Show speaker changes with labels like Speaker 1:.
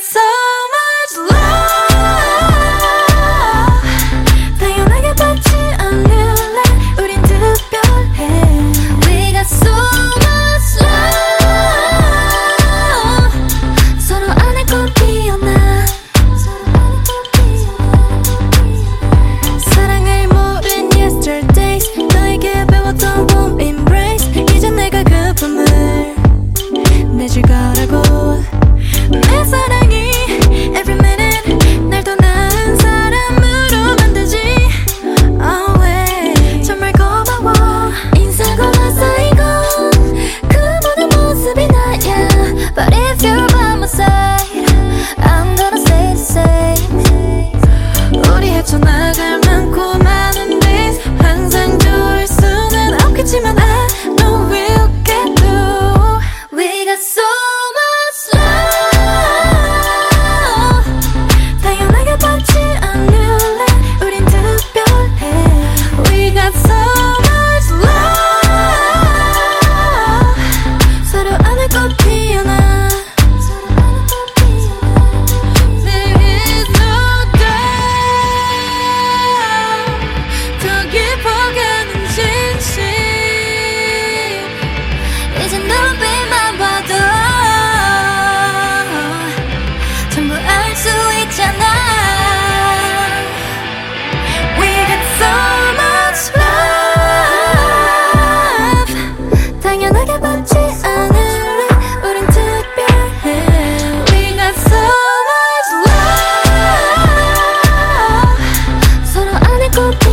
Speaker 1: so much love. for